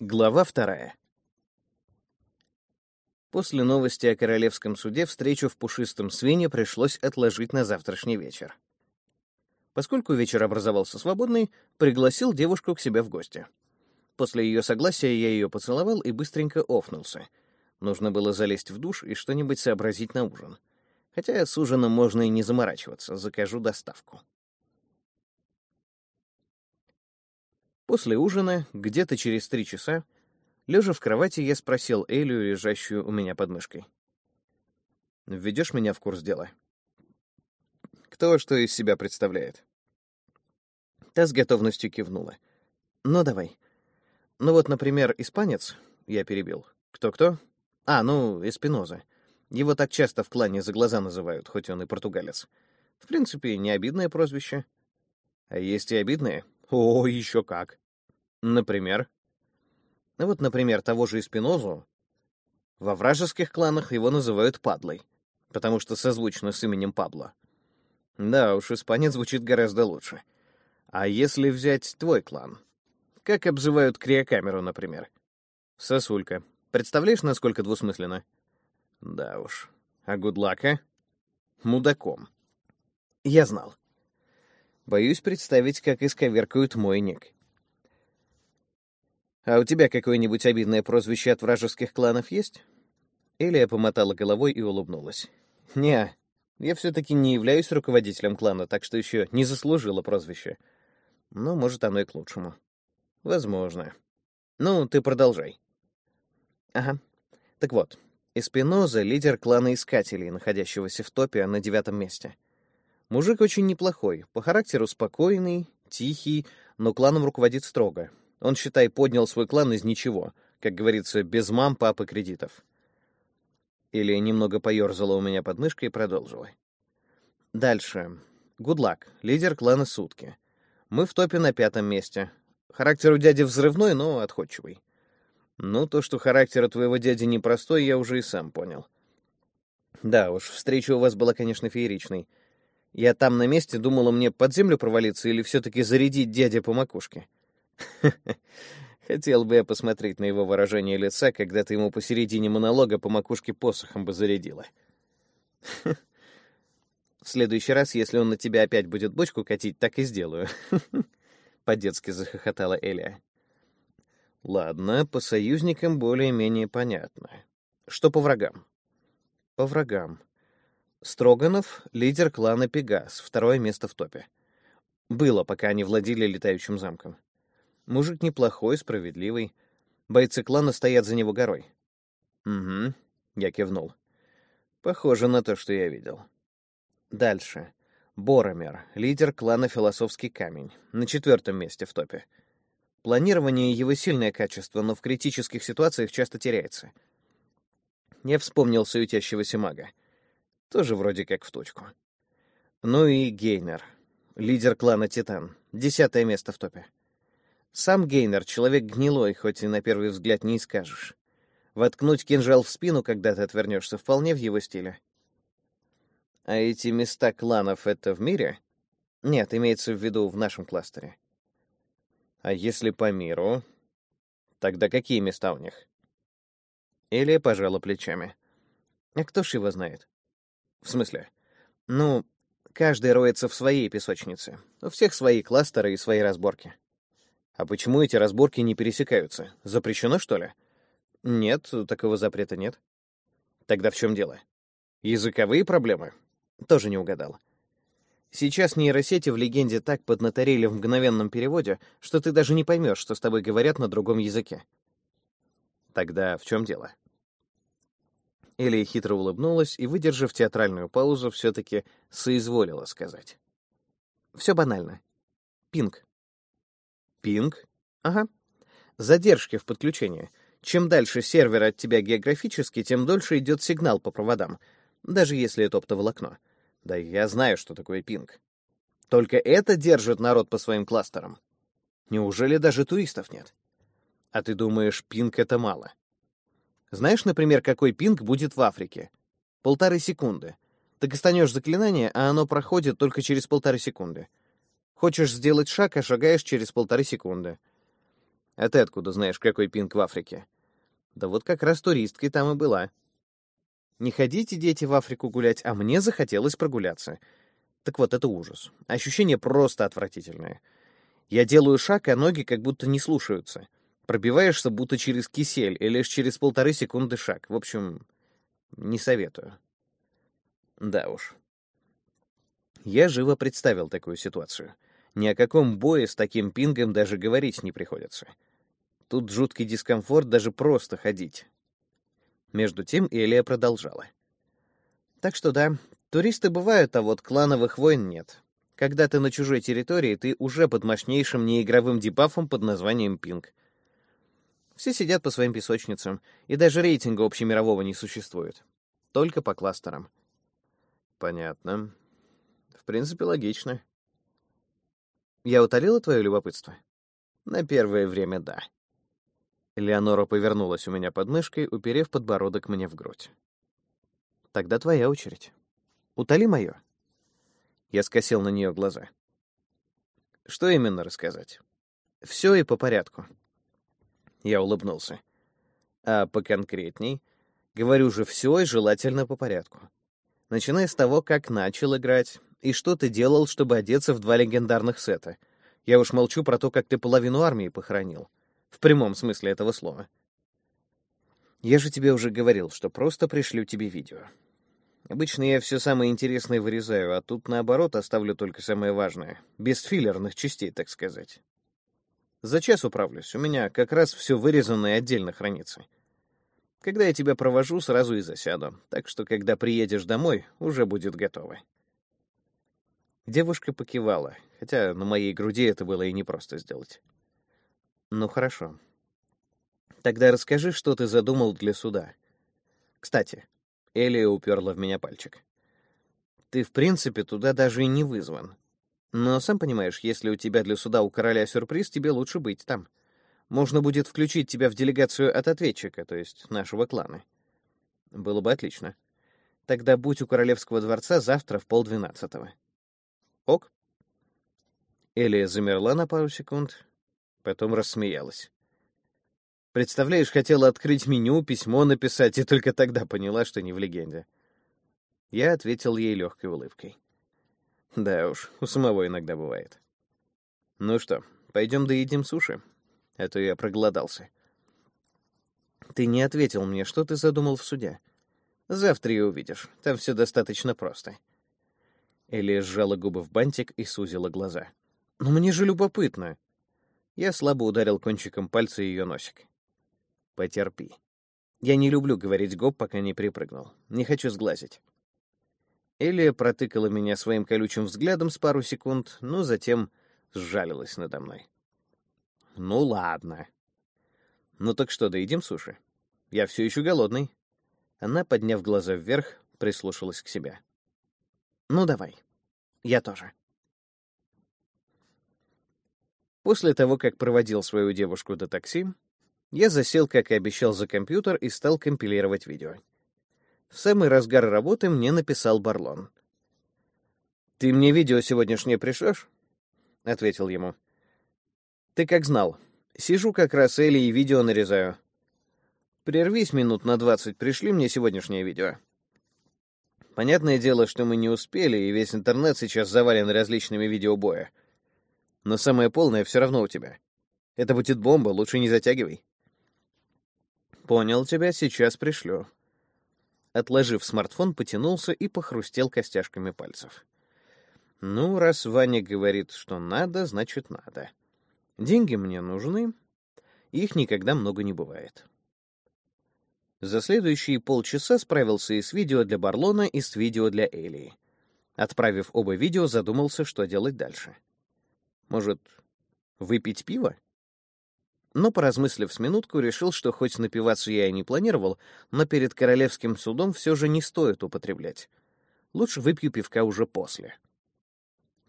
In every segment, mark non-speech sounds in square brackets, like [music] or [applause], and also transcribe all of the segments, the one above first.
Глава вторая. После новости о королевском суде встречу в пушистом свине пришлось отложить на завтрашний вечер. Поскольку вечер образовался свободный, пригласил девушку к себе в гости. После ее согласия я ее поцеловал и быстренько офнулся. Нужно было залезть в душ и что-нибудь сообразить на ужин. Хотя с ужином можно и не заморачиваться, закажу доставку. После ужина, где-то через три часа, лежа в кровати, я спросил Элю, лежащую у меня под мышкой. «Введешь меня в курс дела?» «Кто что из себя представляет?» Та с готовностью кивнула. «Ну, давай. Ну вот, например, испанец...» Я перебил. «Кто-кто?» «А, ну, Эспиноза. Его так часто в клане за глаза называют, хоть он и португалец. В принципе, не обидное прозвище. А есть и обидное. О, еще как. Например? Ну вот, например, того же Эспинозу. Во вражеских кланах его называют Падлой, потому что созвучно с именем Пабло. Да уж, испанец звучит гораздо лучше. А если взять твой клан? Как обзывают криокамеру, например? Сосулька. Представляешь, насколько двусмысленно? Да уж. А Гудлака? Мудаком. Я знал. Боюсь представить, как исковеркают мой ник. «А у тебя какое-нибудь обидное прозвище от вражеских кланов есть?» Элия помотала головой и улыбнулась. «Не, я все-таки не являюсь руководителем клана, так что еще не заслужила прозвище. Но, может, оно и к лучшему. Возможно. Ну, ты продолжай». «Ага. Так вот, Эспиноза — лидер клана Искателей, находящегося в топе на девятом месте. Мужик очень неплохой, по характеру спокойный, тихий, но кланом руководит строго. Он, считай, поднял свой клан из ничего, как говорится, без мам, папы, кредитов. Или немного поерзала у меня под мышкой и продолжила. Дальше. Гудлак, лидер клана Сутки. Мы в топе на пятом месте. Характер у дяди взрывной, но отходчивый. Ну, то, что характер у твоего дяди непростой, я уже и сам понял. Да уж, встреча у вас была, конечно, фееричной. Я там на месте думала мне под землю провалиться или все-таки зарядить дядя по макушке. [laughs] Хотел бы я посмотреть на его выражение лица, когда ты ему посередине монолога по макушке посохом бы зарядила. [laughs] В следующий раз, если он на тебя опять будет бочку катить, так и сделаю. [laughs] По-детски захохотала Эля. Ладно, по союзникам более-менее понятно. Что по врагам? По врагам. Строганов — лидер клана Пегас, второе место в топе. Было, пока они владели летающим замком. Мужик неплохой, справедливый. Бойцы клана стоят за него горой. «Угу», — я кивнул. «Похоже на то, что я видел». Дальше. Боромер, лидер клана Философский камень, на четвертом месте в топе. Планирование — его сильное качество, но в критических ситуациях часто теряется. Я вспомнил суетящегося мага. Тоже вроде как в точку. Ну и Гейнер, лидер клана Титан, десятое место в топе. Сам Гейнер — человек гнилой, хоть и на первый взгляд не скажешь. Воткнуть кинжал в спину, когда ты отвернешься, вполне в его стиле. А эти места кланов — это в мире? Нет, имеется в виду в нашем кластере. А если по миру? Тогда какие места у них? Элия пожала плечами. А кто ж его знает? В смысле? Ну, каждый роется в своей песочнице. У всех свои кластеры и свои разборки. А почему эти разборки не пересекаются? Запрещено, что ли? Нет, такого запрета нет. Тогда в чем дело? Языковые проблемы? Тоже не угадал. Сейчас нейросети в легенде так поднаторели в мгновенном переводе, что ты даже не поймешь, что с тобой говорят на другом языке. Тогда в чем дело? Элия хитро улыбнулась и, выдержав театральную паузу, все-таки соизволила сказать. «Все банально. Пинг». «Пинг?» «Ага. Задержки в подключении. Чем дальше сервер от тебя географически, тем дольше идет сигнал по проводам, даже если это оптоволокно. Да я знаю, что такое пинг. Только это держит народ по своим кластерам. Неужели даже туристов нет? А ты думаешь, пинг — это мало?» Знаешь, например, какой пинг будет в Африке? Полторы секунды. Ты кастанешь заклинание, а оно проходит только через полторы секунды. Хочешь сделать шаг, а шагаешь через полторы секунды. А ты откуда знаешь, какой пинг в Африке? Да вот как раз туристкой там и была. Не ходите, дети, в Африку гулять, а мне захотелось прогуляться. Так вот, это ужас. Ощущение просто отвратительное. Я делаю шаг, а ноги как будто не слушаются. Пробиваешься будто через кисель, и лишь через полторы секунды шаг. В общем, не советую. Да уж. Я живо представил такую ситуацию. Ни о каком бое с таким пингом даже говорить не приходится. Тут жуткий дискомфорт даже просто ходить. Между тем Элия продолжала. Так что да, туристы бывают, а вот клановых войн нет. Когда ты на чужой территории, ты уже под мощнейшим неигровым дебафом под названием пинг. Все сидят по своим песочницам, и даже рейтинга общемирового не существует. Только по кластерам. Понятно. В принципе, логично. Я утолила твое любопытство? На первое время — да. Леонора повернулась у меня под мышкой, уперев подбородок мне в грудь. Тогда твоя очередь. Утоли мое. Я скосил на нее глаза. Что именно рассказать? Все и по порядку. Я улыбнулся. А поконкретней? Говорю же все и желательно по порядку. Начиная с того, как начал играть, и что ты делал, чтобы одеться в два легендарных сета. Я уж молчу про то, как ты половину армии похоронил. В прямом смысле этого слова. Я же тебе уже говорил, что просто пришлю тебе видео. Обычно я все самое интересное вырезаю, а тут, наоборот, оставлю только самое важное. Без филлерных частей, так сказать. За час управлюсь. У меня как раз все вырезано и отдельно хранится. Когда я тебя провожу, сразу и засяду. Так что, когда приедешь домой, уже будет готово. Девушка покивала, хотя на моей груди это было и непросто сделать. Ну хорошо. Тогда расскажи, что ты задумал для суда. Кстати, Элия уперла в меня пальчик. Ты, в принципе, туда даже и не вызван. Но, сам понимаешь, если у тебя для суда у короля сюрприз, тебе лучше быть там. Можно будет включить тебя в делегацию от ответчика, то есть нашего клана. Было бы отлично. Тогда будь у королевского дворца завтра в полдвенадцатого. Ок? Элия замерла на пару секунд, потом рассмеялась. Представляешь, хотела открыть меню, письмо написать, и только тогда поняла, что не в легенде. Я ответил ей легкой улыбкой. Да уж, у самого иногда бывает. Ну что, пойдем доедим суши? А то я проголодался. Ты не ответил мне, что ты задумал в суде. Завтра и увидишь. Там все достаточно просто. Элия сжала губы в бантик и сузила глаза. «Но мне же любопытно!» Я слабо ударил кончиком пальца ее носик. Потерпи. Я не люблю говорить гоп, пока не припрыгнул. Не хочу сглазить. Элия протыкала меня своим колючим взглядом с пару секунд, но затем сжалилась надо мной. Ну ладно. Ну так что, доедим суши? Я все еще голодный. Она, подняв глаза вверх, прислушалась к себе. Ну давай. Я тоже. После того, как проводил свою девушку до такси, я засел, как и обещал, за компьютер и стал компилировать видео. В самый разгар работы мне написал Барлон. «Ты мне видео сегодняшнее пришлешь?» — ответил ему. «Ты как знал. Сижу как раз Элли и видео нарезаю. Прервись минут на двадцать, пришли мне сегодняшнее видео». Понятное дело, что мы не успели, и весь интернет сейчас завален различными видео боя. Но самое полное все равно у тебя. Это будет бомба, лучше не затягивай. Понял тебя, сейчас пришлю. Отложив смартфон, потянулся и похрустел костяшками пальцев. Ну, раз Ваня говорит, что надо, значит надо. Деньги мне нужны, их никогда много не бывает. За следующие полчаса справился и с видео для Барлона, и с видео для Элии. Отправив оба видео, задумался, что делать дальше. Может, выпить пиво? Но, поразмыслив с минутку, решил, что хоть напиваться я и не планировал, но перед королевским судом все же не стоит употреблять. Лучше выпью пивка уже после.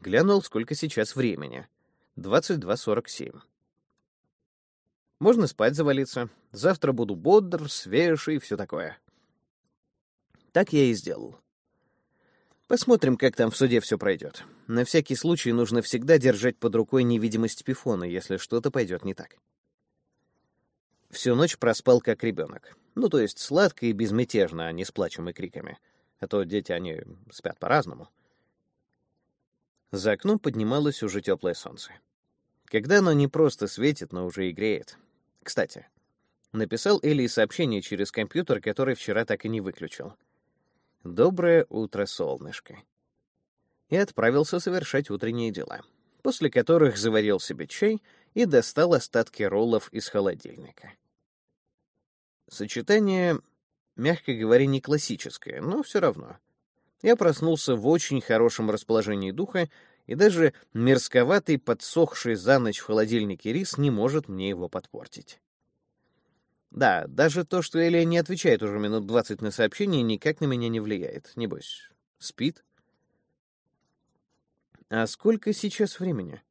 Глянул, сколько сейчас времени. 22.47. Можно спать завалиться. Завтра буду бодр, свеж и все такое. Так я и сделал. Посмотрим, как там в суде все пройдет. На всякий случай нужно всегда держать под рукой невидимость Пифона, если что-то пойдет не так. Всю ночь проспал как ребенок. Ну, то есть сладко и безмятежно, а не с плачем и криками. А то дети, они спят по-разному. За окном поднималось уже теплое солнце. Когда оно не просто светит, но уже и греет. Кстати, написал Элли сообщение через компьютер, который вчера так и не выключил. «Доброе утро, солнышко». И отправился совершать утренние дела, после которых заварил себе чай и достал остатки роллов из холодильника. Сочетание, мягко говоря, не классическое, но все равно. Я проснулся в очень хорошем расположении духа, и даже мерзковатый подсохший за ночь в холодильнике рис не может мне его подпортить. Да, даже то, что Элия не отвечает уже минут двадцать на сообщение, никак на меня не влияет. Небось, спит? А сколько сейчас времени?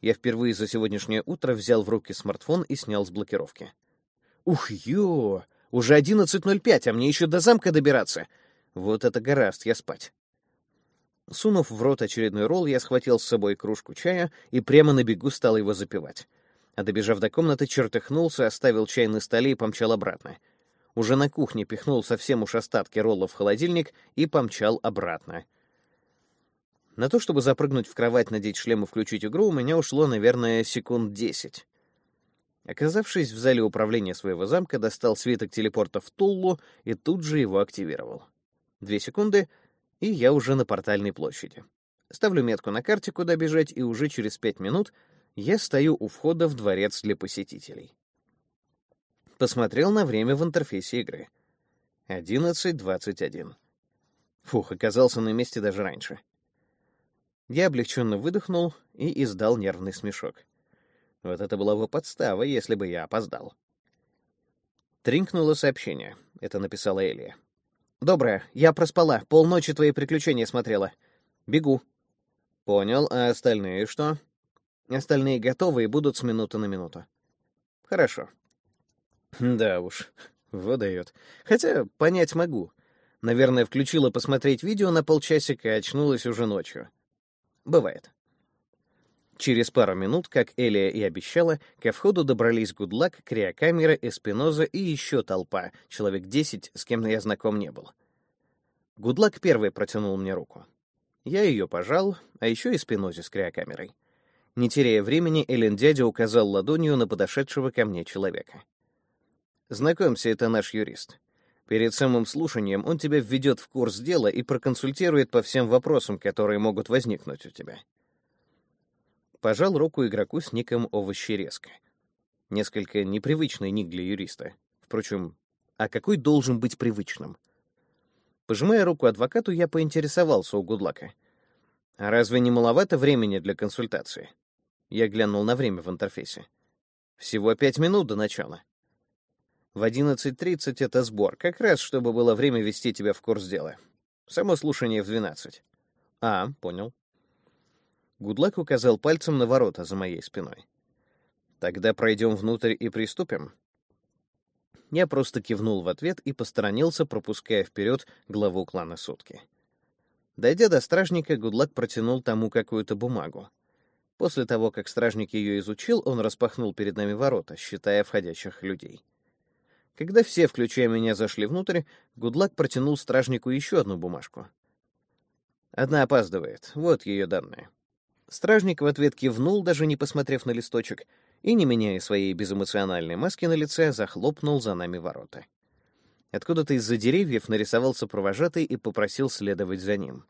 Я впервые за сегодняшнее утро взял в руки смартфон и снял с блокировки. Ух, ё! Уже 11.05, а мне еще до замка добираться. Вот это гораст я спать. Сунув в рот очередной ролл, я схватил с собой кружку чая и прямо на бегу стал его запивать. А добежав до комнаты, чертыхнулся, оставил чай на столе и помчал обратно. Уже на кухне пихнул совсем уж остатки ролла в холодильник и помчал обратно. На то, чтобы запрыгнуть в кровать, надеть шлем и включить игру, у меня ушло, наверное, секунд десять. Оказавшись в зале управления своего замка, достал свиток телепорта в Туллу и тут же его активировал. Две секунды, и я уже на портальной площади. Ставлю метку на карте, куда бежать, и уже через пять минут я стою у входа в дворец для посетителей. Посмотрел на время в интерфейсе игры. 11.21. Фух, оказался на месте даже раньше. Я облегченно выдохнул и издал нервный смешок. Вот это была бы подстава, если бы я опоздал. Тринкнуло сообщение. Это написала Элия. «Доброе. Я проспала. Полночи твои приключения смотрела. Бегу». «Понял. А остальные что?» «Остальные готовы и будут с минуты на минуту». «Хорошо». «Да уж, выдает. Хотя понять могу. Наверное, включила посмотреть видео на полчасика, и очнулась уже ночью. Бывает. Через пару минут, как Элия и обещала, ко входу добрались Гудлак, Криокамера, Эспиноза и еще толпа, человек десять, с кем я знаком не был. Гудлак первый протянул мне руку. Я ее пожал, а еще и Спинозе с Криокамерой. Не теряя времени, Элен дядя указал ладонью на подошедшего ко мне человека. «Знакомься, это наш юрист. Перед самым слушанием он тебя введет в курс дела и проконсультирует по всем вопросам, которые могут возникнуть у тебя. Пожал руку игроку с ником Овощерезка. Несколько непривычный ник для юриста. Впрочем, а какой должен быть привычным? Пожимая руку адвокату, я поинтересовался у Гудлака. «А разве не маловато времени для консультации?» Я глянул на время в интерфейсе. «Всего пять минут до начала». В 11.30 это сбор, как раз, чтобы было время вести тебя в курс дела. Само слушание в 12. А, понял. Гудлак указал пальцем на ворота за моей спиной. Тогда пройдем внутрь и приступим. Я просто кивнул в ответ и посторонился, пропуская вперед главу клана Сутки. Дойдя до стражника, Гудлак протянул тому какую-то бумагу. После того, как стражник ее изучил, он распахнул перед нами ворота, считая входящих людей. Когда все, включая меня, зашли внутрь, Гудлак протянул стражнику еще одну бумажку. Одна опаздывает. Вот ее данные. Стражник в ответ кивнул, даже не посмотрев на листочек, и, не меняя своей безэмоциональной маски на лице, захлопнул за нами ворота. Откуда-то из-за деревьев нарисовался провожатый и попросил следовать за ним.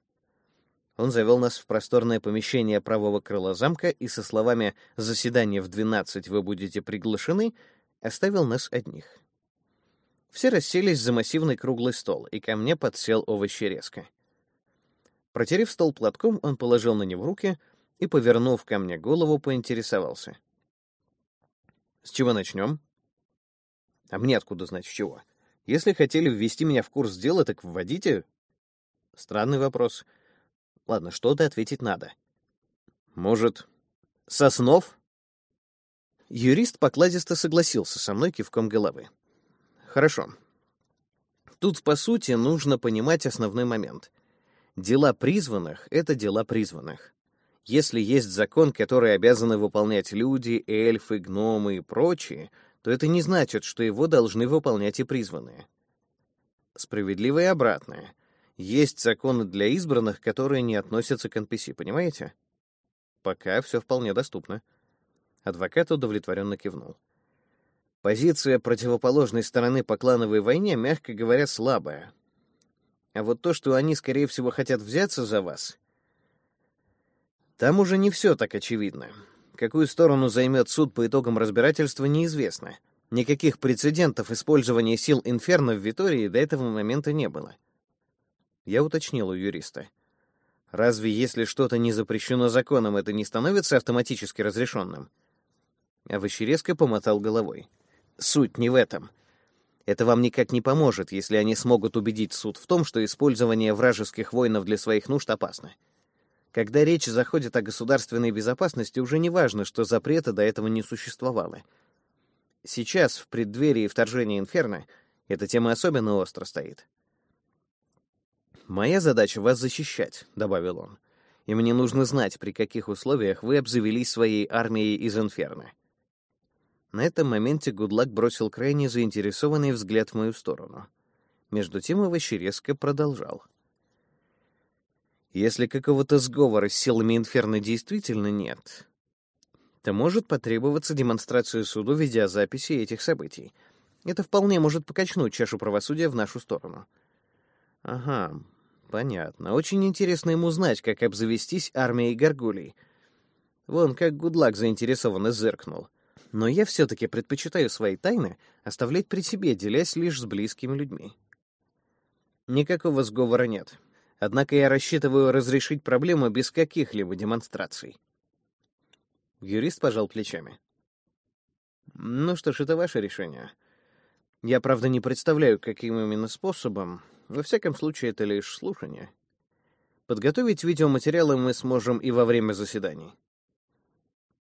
Он завел нас в просторное помещение правого крыла замка и со словами «Заседание в двенадцать вы будете приглашены» оставил нас одних. Все расселись за массивный круглый стол, и ко мне подсел овощерезка. Протерев стол платком, он положил на него руки и, повернув ко мне голову, поинтересовался. «С чего начнем?» «А мне откуда знать, с чего? Если хотели ввести меня в курс дела, так вводите». Странный вопрос. Ладно, что-то ответить надо. «Может, Соснов?» Юрист покладисто согласился со мной кивком головы. Хорошо. Тут, по сути, нужно понимать основной момент. Дела призванных — это дела призванных. Если есть закон, который обязаны выполнять люди, эльфы, гномы и прочие, то это не значит, что его должны выполнять и призванные. Справедливое обратное. Есть законы для избранных, которые не относятся к NPC, понимаете? Пока все вполне доступно. Адвокат удовлетворенно кивнул. Позиция противоположной стороны по клановой войне, мягко говоря, слабая. А вот то, что они, скорее всего, хотят взяться за вас, там уже не все так очевидно. Какую сторону займет суд по итогам разбирательства, неизвестно. Никаких прецедентов использования сил Инферно в Витории до этого момента не было. Я уточнил у юриста. Разве если что-то не запрещено законом, это не становится автоматически разрешенным? А Ващерезко помотал головой. Суть не в этом. Это вам никак не поможет, если они смогут убедить суд в том, что использование вражеских воинов для своих нужд опасно. Когда речь заходит о государственной безопасности, уже не важно, что запрета до этого не существовало. Сейчас, в преддверии вторжения Инферно, эта тема особенно остро стоит. «Моя задача — вас защищать», — добавил он. «И мне нужно знать, при каких условиях вы обзавелись своей армией из Инферно». На этом моменте Гудлак бросил крайне заинтересованный взгляд в мою сторону. Между тем Овощерезко продолжал. Если какого-то сговора с силами Инферно действительно нет, то может потребоваться демонстрация суду видеозаписи этих событий. Это вполне может покачнуть чашу правосудия в нашу сторону. Ага, понятно. Очень интересно ему знать, как обзавестись армией горгулей. Вон как Гудлак заинтересованно зыркнул. Но я все-таки предпочитаю свои тайны оставлять при себе, делясь лишь с близкими людьми. Никакого сговора нет. Однако я рассчитываю разрешить проблему без каких-либо демонстраций. Юрист пожал плечами. Ну что ж, это ваше решение. Я, правда, не представляю, каким именно способом. Во всяком случае, это лишь слушание. Подготовить видеоматериалы мы сможем и во время заседаний.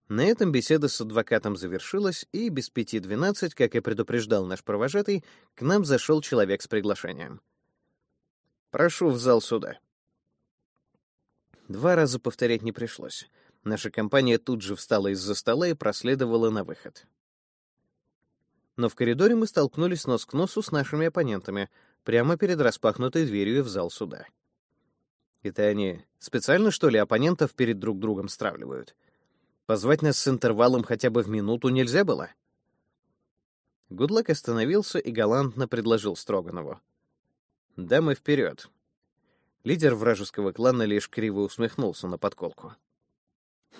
На этом беседа с адвокатом завершилась, и без пяти двенадцать, как и предупреждал наш провожатый, к нам зашел человек с приглашением. Прошу в зал суда. Два раза повторять не пришлось. Наша компания тут же встала из-за стола и проследовала на выход. Но в коридоре мы столкнулись нос к носу с нашими оппонентами, прямо перед распахнутой дверью в зал суда. Это они специально, что ли, оппонентов перед друг другом стравливают? Позвать нас с интервалом хотя бы в минуту нельзя было? Гудлак остановился и галантно предложил Строганову. «Дамы вперед!» Лидер вражеского клана лишь криво усмехнулся на подколку.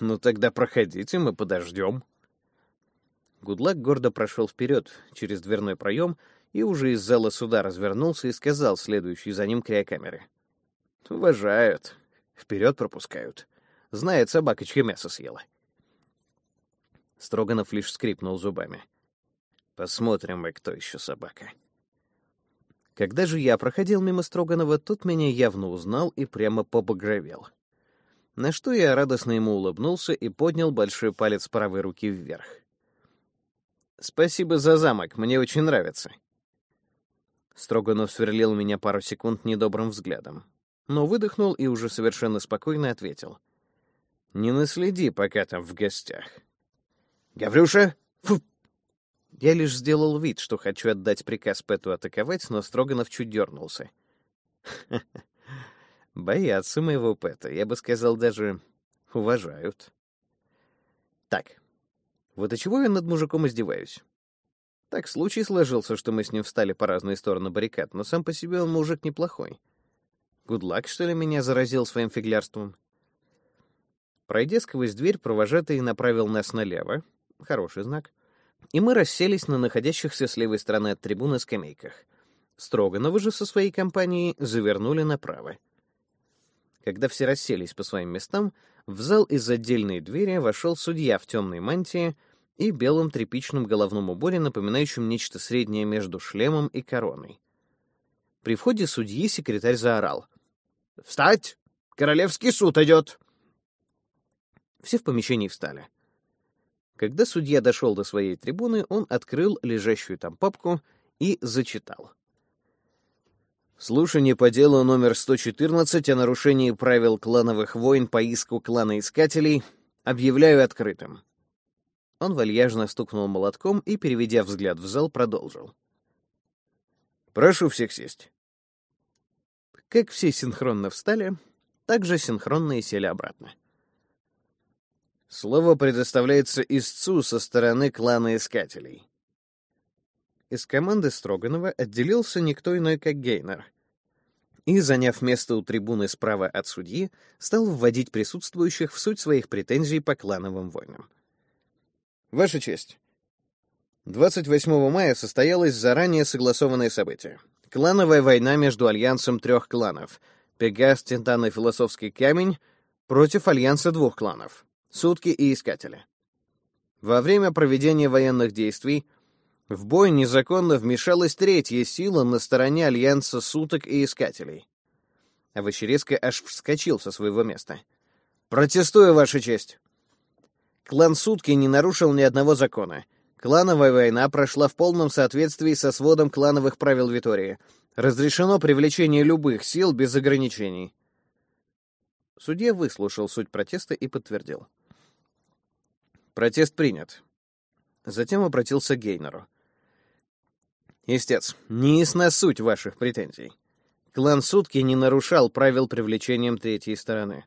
«Ну тогда проходите, мы подождем». Гудлак гордо прошел вперед через дверной проем и уже из зала суда развернулся и сказал следующий за ним криокамеры. «Уважают. Вперед пропускают. Знает собака, чье мясо съела». Строганов лишь скрипнул зубами. «Посмотрим мы, кто еще собака». Когда же я проходил мимо Строганова, тот меня явно узнал и прямо побагровел. На что я радостно ему улыбнулся и поднял большой палец правой руки вверх. «Спасибо за замок, мне очень нравится». Строганов сверлил меня пару секунд недобрым взглядом, но выдохнул и уже совершенно спокойно ответил. «Не наследи, пока там в гостях». «Гаврюша, фу, я лишь сделал вид, что хочу отдать приказ Пэту атаковать, но Строганов чуть дернулся. [laughs] Боятся моего Пэта, я бы сказал, даже уважают. Так, вот и чего я над мужиком издеваюсь? Так случай сложился, что мы с ним встали по разные стороны баррикад, но сам по себе он мужик неплохой. Гудлак, что ли, меня заразил своим фиглярством? Пройдя сквозь дверь, провожатый направил нас налево. Хороший знак и мы расселись на находящихся с левой стороны от трибуны скамейках. Строгановы же со своей компанией завернули направо. Когда все расселись по своим местам, в зал из отдельной двери вошел судья в темной мантии и белом тряпичном головном уборе, напоминающем нечто среднее между шлемом и короной. При входе судьи секретарь заорал. «Встать! Королевский суд идет!» Все в помещении встали. Когда судья дошел до своей трибуны, он открыл лежащую там папку и зачитал. Слушание по делу номер 114 о нарушении правил клановых войн по иску клана Искателей объявляю открытым. Он вальяжно стукнул молотком и, переведя взгляд в зал, продолжил. «Прошу всех сесть». Как все синхронно встали, так же синхронно и сели обратно. Слово предоставляется истцу со стороны клана Искателей. Из команды Строганова отделился никто иной, как Гейнер. И, заняв место у трибуны справа от судьи, стал вводить присутствующих в суть своих претензий по клановым войнам. Ваша честь. 28 мая состоялось заранее согласованное событие. Клановая война между альянсом трех кланов — Пегас, Тентан и Философский камень — против альянса двух кланов — Сутки и Искатели. Во время проведения военных действий в бой незаконно вмешалась третья сила на стороне альянса Суток и Искателей. Овощерезко аж вскочил со своего места. «Протестую, Ваша честь!» Клан Сутки не нарушил ни одного закона — Клановая война прошла в полном соответствии со сводом клановых правил Витории. Разрешено привлечение любых сил без ограничений. Судья выслушал суть протеста и подтвердил. Протест принят. Затем обратился к Гейнеру. Истец, не ясна суть ваших претензий. Клан Сутки не нарушал правил привлечением третьей стороны.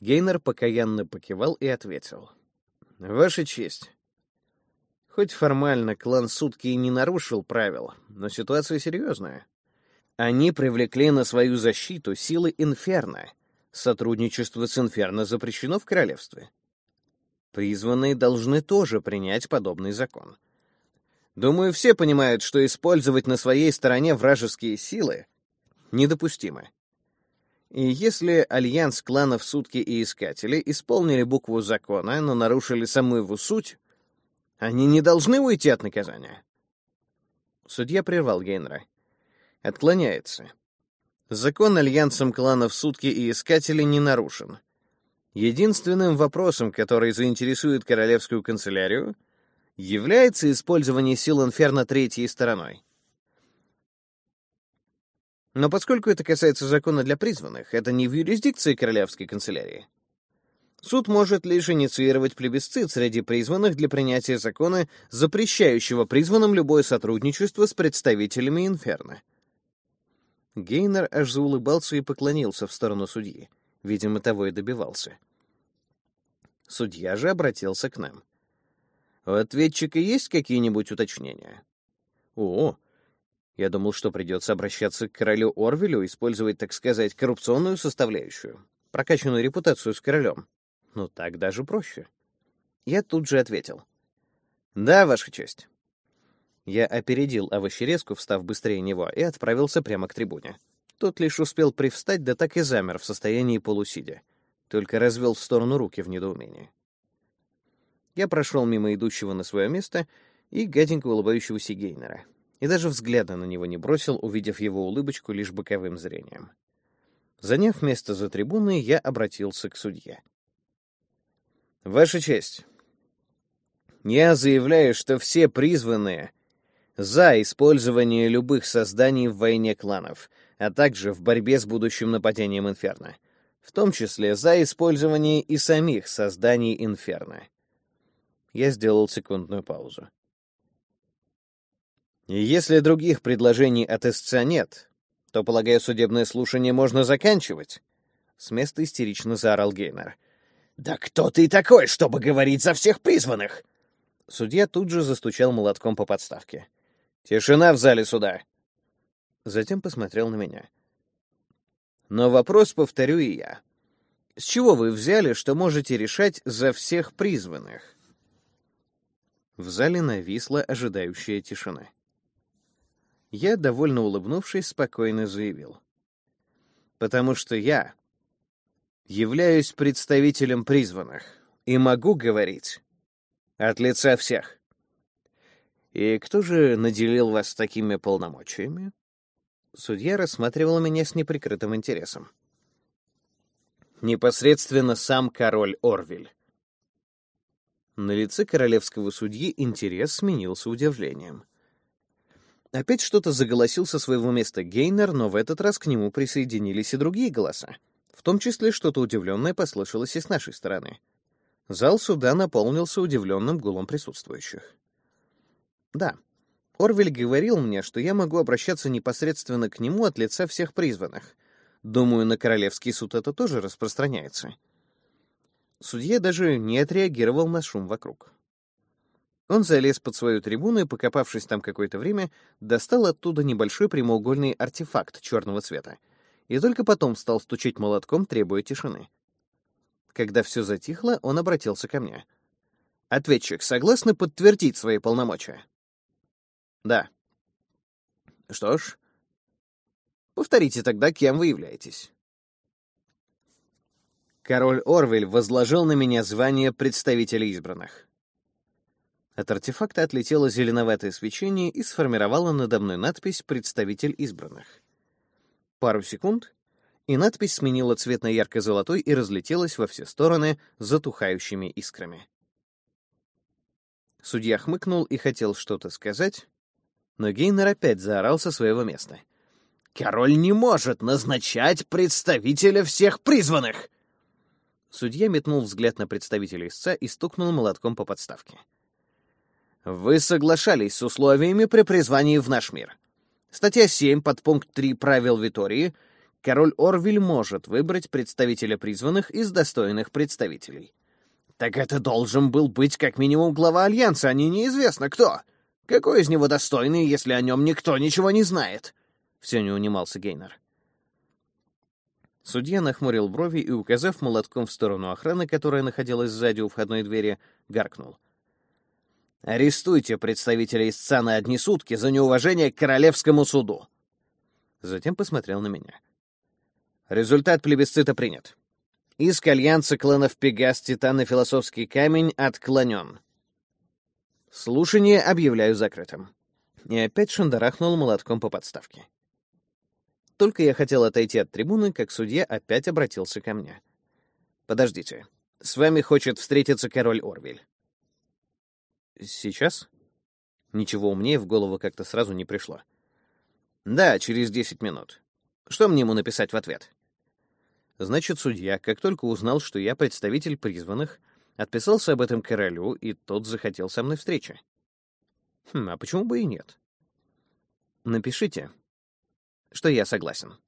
Гейнер покаянно покивал и ответил. Ваша честь, Хоть формально клан Сутки и не нарушил правил, но ситуация серьезная. Они привлекли на свою защиту силы Инферно. Сотрудничество с Инферно запрещено в королевстве. Призванные должны тоже принять подобный закон. Думаю, все понимают, что использовать на своей стороне вражеские силы недопустимо. И если альянс кланов Сутки и Искатели исполнили букву закона, но нарушили саму его суть, они не должны уйти от наказания. Судья прервал Гейнера. Отклоняется. Закон альянсом кланов Сутки и Искатели не нарушен. Единственным вопросом, который заинтересует королевскую канцелярию, является использование сил Инферно третьей стороной. Но поскольку это касается закона для призванных, это не в юрисдикции королевской канцелярии. Суд может лишь инициировать плебисцит среди призванных для принятия закона, запрещающего призванным любое сотрудничество с представителями Инферно. Гейнер аж заулыбался и поклонился в сторону судьи. Видимо, того и добивался. Судья же обратился к нам. «У ответчика есть какие-нибудь уточнения?» «О, я думал, что придется обращаться к королю Орвелю, использовать, так сказать, коррупционную составляющую, прокачанную репутацию с королем. Ну, так даже проще. Я тут же ответил. «Да, Ваша честь». Я опередил овощерезку, встав быстрее него, и отправился прямо к трибуне. Тот лишь успел привстать, да так и замер в состоянии полусидя. Только развел в сторону руки в недоумении. Я прошел мимо идущего на свое место и гаденько улыбающегося Гейнера. И даже взгляда на него не бросил, увидев его улыбочку лишь боковым зрением. Заняв место за трибуной, я обратился к судье. Ваша честь, я заявляю, что все призванные за использование любых созданий в войне кланов, а также в борьбе с будущим нападением Инферно, в том числе за использование и самих созданий Инферно. Я сделал секундную паузу. И если других предложений от истца нет, то, полагаю, судебное слушание можно заканчивать. С места истерично заорал Гейнер. «Да кто ты такой, чтобы говорить за всех призванных?» Судья тут же застучал молотком по подставке. «Тишина в зале суда!» Затем посмотрел на меня. «Но вопрос повторю и я. С чего вы взяли, что можете решать за всех призванных?» В зале нависла ожидающая тишина. Я, довольно улыбнувшись, спокойно заявил. «Потому что я являюсь представителем призванных и могу говорить от лица всех. И кто же наделил вас такими полномочиями? Судья рассматривал меня с неприкрытым интересом. Непосредственно сам король Орвиль. На лице королевского судьи интерес сменился удивлением. Опять что-то заголосил со своего места Гейнер, но в этот раз к нему присоединились и другие голоса. В том числе что-то удивленное послышалось и с нашей стороны. Зал суда наполнился удивленным гулом присутствующих. Да, Орвель говорил мне, что я могу обращаться непосредственно к нему от лица всех призванных. Думаю, на Королевский суд это тоже распространяется. Судья даже не отреагировал на шум вокруг. Он залез под свою трибуну и, покопавшись там какое-то время, достал оттуда небольшой прямоугольный артефакт черного цвета, и только потом стал стучать молотком, требуя тишины. Когда все затихло, он обратился ко мне. «Ответчик, согласны подтвердить свои полномочия?» «Да». «Что ж, повторите тогда, кем вы являетесь». Король Орвель возложил на меня звание представителя избранных. От артефакта отлетело зеленоватое свечение и сформировало надо мной надпись «Представитель избранных». Пару секунд, и надпись сменила цвет на ярко-золотой и разлетелась во все стороны затухающими искрами. Судья хмыкнул и хотел что-то сказать, но Гейнер опять заорал со своего места. «Король не может назначать представителя всех призванных!» Судья метнул взгляд на представителя истца и стукнул молотком по подставке. Вы соглашались с условиями при призвании в наш мир. Статья 7, подпункт 3 правил Витории. Король Орвиль может выбрать представителя призванных из достойных представителей. Так это должен был быть как минимум глава Альянса, а не неизвестно кто. Какой из него достойный, если о нем никто ничего не знает? Все не унимался Гейнер. Судья нахмурил брови и, указав молотком в сторону охраны, которая находилась сзади у входной двери, гаркнул. Арестуйте представителя истца на одни сутки за неуважение к королевскому суду. Затем посмотрел на меня. Результат плебисцита принят. Иск альянса кланов Пегас, Титан и Философский камень отклонен. Слушание объявляю закрытым. И опять шандарахнул молотком по подставке. Только я хотел отойти от трибуны, как судья опять обратился ко мне. «Подождите. С вами хочет встретиться король Орвиль. Сейчас? Ничего умнее в голову как-то сразу не пришло. Да, через десять минут. Что мне ему написать в ответ? Значит, судья, как только узнал, что я представитель призванных, отписался об этом королю, и тот захотел со мной встречи. Хм, а почему бы и нет? Напишите, что я согласен.